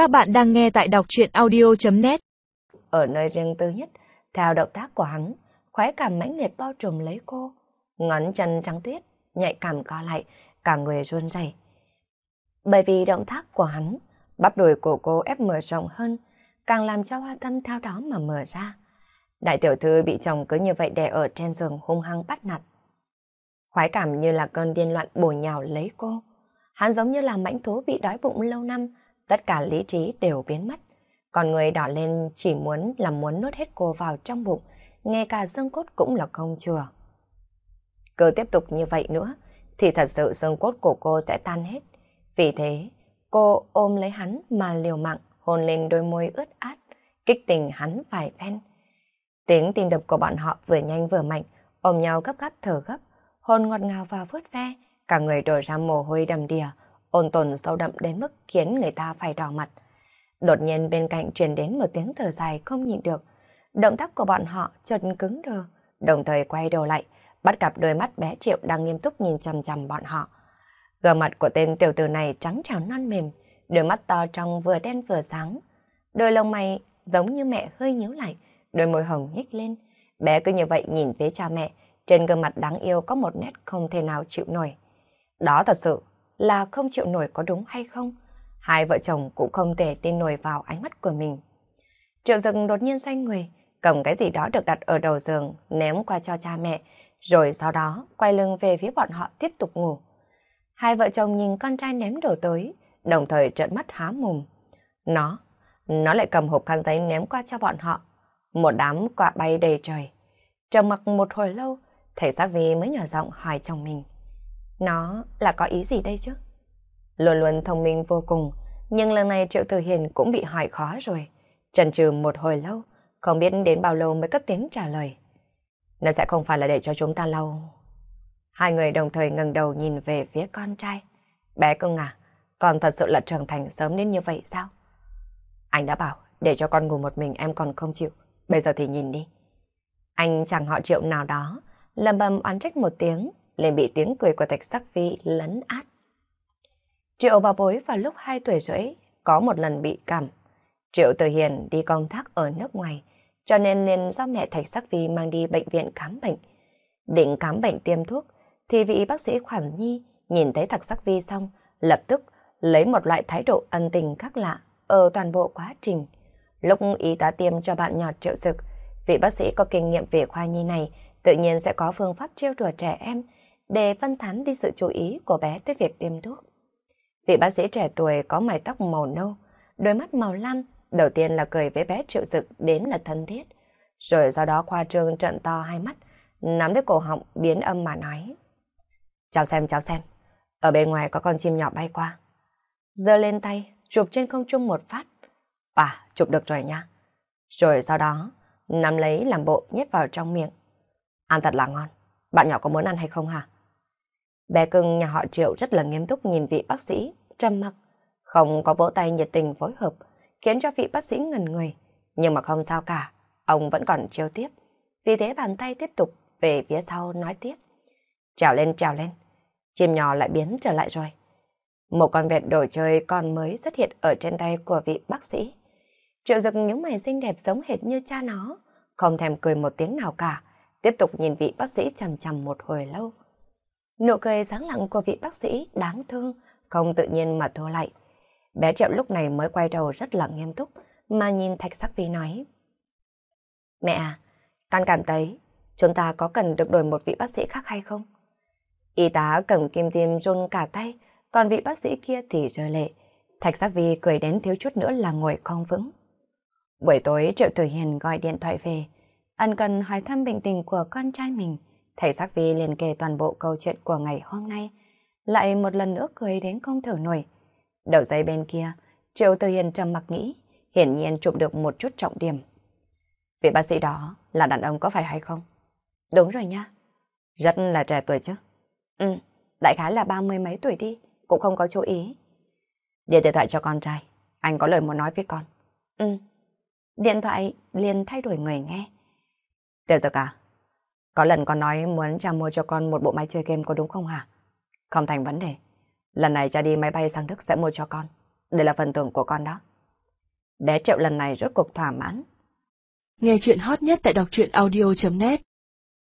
Các bạn đang nghe tại đọc truyện audio.net Ở nơi riêng tư nhất, theo động tác của hắn, khoái cảm mãnh liệt bao trùm lấy cô. Ngón chân trắng tuyết, nhạy cảm co lại, cả người run rẩy. Bởi vì động tác của hắn, bắp đùi của cô ép mở rộng hơn, càng làm cho hoa tâm theo đó mà mở ra. Đại tiểu thư bị chồng cứ như vậy đè ở trên giường hung hăng bắt nạt. Khoái cảm như là cơn điên loạn bổ nhào lấy cô. Hắn giống như là mãnh thú bị đói bụng lâu năm, tất cả lý trí đều biến mất. Còn người đỏ lên chỉ muốn là muốn nuốt hết cô vào trong bụng, ngay cả xương cốt cũng là không chừa. Cứ tiếp tục như vậy nữa, thì thật sự xương cốt của cô sẽ tan hết. Vì thế, cô ôm lấy hắn mà liều mạng hôn lên đôi môi ướt át, kích tình hắn vài phen. Tiếng tim đập của bọn họ vừa nhanh vừa mạnh, ôm nhau gấp gáp thở gấp, hôn ngọt ngào và vớt ve, cả người đổ ra mồ hôi đầm đìa, ôn tồn sâu đậm đến mức khiến người ta phải đỏ mặt. Đột nhiên bên cạnh truyền đến một tiếng thở dài không nhịn được. Động tác của bọn họ chợt cứng đờ, đồng thời quay đầu lại, bắt gặp đôi mắt bé Triệu đang nghiêm túc nhìn chằm chằm bọn họ. Gương mặt của tên tiểu tử này trắng trẻo non mềm, đôi mắt to trong vừa đen vừa sáng. Đôi lông mày giống như mẹ hơi nhíu lại, đôi môi hồng nhếch lên. Bé cứ như vậy nhìn phía cha mẹ, trên gương mặt đáng yêu có một nét không thể nào chịu nổi. Đó thật sự là không chịu nổi có đúng hay không? Hai vợ chồng cũng không thể tin nổi vào ánh mắt của mình. Triệu dực đột nhiên xoay người, cầm cái gì đó được đặt ở đầu giường, ném qua cho cha mẹ, rồi sau đó quay lưng về phía bọn họ tiếp tục ngủ. Hai vợ chồng nhìn con trai ném đồ tới, đồng thời trợn mắt há mồm. Nó, nó lại cầm hộp khăn giấy ném qua cho bọn họ. Một đám quạ bay đầy trời. Trầm mặc một hồi lâu, thầy giác vi mới nhỏ giọng hỏi chồng mình. Nó là có ý gì đây chứ? Luôn luôn thông minh vô cùng, nhưng lần này Triệu Tử Hiền cũng bị hỏi khó rồi. Trần trừ một hồi lâu, không biết đến bao lâu mới cất tiếng trả lời. Nó sẽ không phải là để cho chúng ta lâu. Hai người đồng thời ngẩng đầu nhìn về phía con trai. Bé cưng à, con thật sự là trưởng thành sớm đến như vậy sao? Anh đã bảo, để cho con ngủ một mình em còn không chịu. Bây giờ thì nhìn đi. Anh chẳng họ triệu nào đó, lầm bầm oán trách một tiếng, liền bị tiếng cười của Thạch Sắc Phi lấn át. Triệu bà bối vào lúc 2 tuổi rưỡi, có một lần bị cảm. Triệu Tử Hiền đi công tác ở nước ngoài, cho nên liền do mẹ Thạch Sắc Phi mang đi bệnh viện khám bệnh. Định khám bệnh tiêm thuốc, thì vị bác sĩ khoản nhi nhìn thấy Thạch Sắc Phi xong, lập tức lấy một loại thái độ ân tình khác lạ ở toàn bộ quá trình. Lúc y tá tiêm cho bạn nhỏ triệu dực, vị bác sĩ có kinh nghiệm về khoa nhi này tự nhiên sẽ có phương pháp trêu đùa trẻ em để phân tán đi sự chú ý của bé tới việc tiêm thuốc. Vị bác sĩ trẻ tuổi có mái tóc màu nâu, đôi mắt màu lam, đầu tiên là cười với bé triệu dực đến là thân thiết, rồi sau đó khoa trương trận to hai mắt, nắm lấy cổ họng biến âm mà nói. Cháu xem, cháu xem, ở bên ngoài có con chim nhỏ bay qua. Giơ lên tay, chụp trên không trung một phát. À, chụp được rồi nha. Rồi sau đó, nắm lấy làm bộ nhét vào trong miệng. Ăn thật là ngon. Bạn nhỏ có muốn ăn hay không hả? Bé cưng nhà họ Triệu rất là nghiêm túc nhìn vị bác sĩ, trầm mặc, không có vỗ tay nhiệt tình phối hợp, khiến cho vị bác sĩ ngần người. Nhưng mà không sao cả, ông vẫn còn chiêu tiếp. Vì thế bàn tay tiếp tục về phía sau nói tiếp. Trèo lên, trèo lên. Chim nhỏ lại biến trở lại rồi. Một con vẹt đồ chơi còn mới xuất hiện ở trên tay của vị bác sĩ. Triệu dực những mày xinh đẹp giống hệt như cha nó, không thèm cười một tiếng nào cả, tiếp tục nhìn vị bác sĩ chằm chằm một hồi lâu. Nụ cười sáng lặng của vị bác sĩ đáng thương, không tự nhiên mà thua lại. Bé Triệu lúc này mới quay đầu rất là nghiêm túc, mà nhìn Thạch Sắc Phi nói. Mẹ à, con cảm thấy chúng ta có cần được đổi một vị bác sĩ khác hay không? Y tá cầm kim tiêm run cả tay, còn vị bác sĩ kia thì rơi lệ. Thạch Sắc Vi cười đến thiếu chút nữa là ngồi không vững. Buổi tối Triệu Tử Hiền gọi điện thoại về, ân cần hỏi thăm bệnh tình của con trai mình. Thầy Sắc Vi liền kể toàn bộ câu chuyện của ngày hôm nay, lại một lần nữa cười đến không thở nổi. Đầu dây bên kia, Triệu từ Hiền trầm mặc nghĩ, hiển nhiên chụp được một chút trọng điểm. Vị bác sĩ đó là đàn ông có phải hay không? Đúng rồi nha. Rất là trẻ tuổi chứ. Ừ, đại khái là ba mươi mấy tuổi đi, cũng không có chú ý. Điện điện thoại cho con trai, anh có lời muốn nói với con. Ừ. Điện thoại liền thay đổi người nghe. Tiểu dược à, có lần con nói muốn cha mua cho con một bộ máy chơi game có đúng không hả? Không thành vấn đề. Lần này cha đi máy bay sang Đức sẽ mua cho con. Đây là phần thưởng của con đó. Bé Triệu lần này rốt cuộc thỏa mãn. Nghe chuyện hot nhất tại đọc truyện audio.net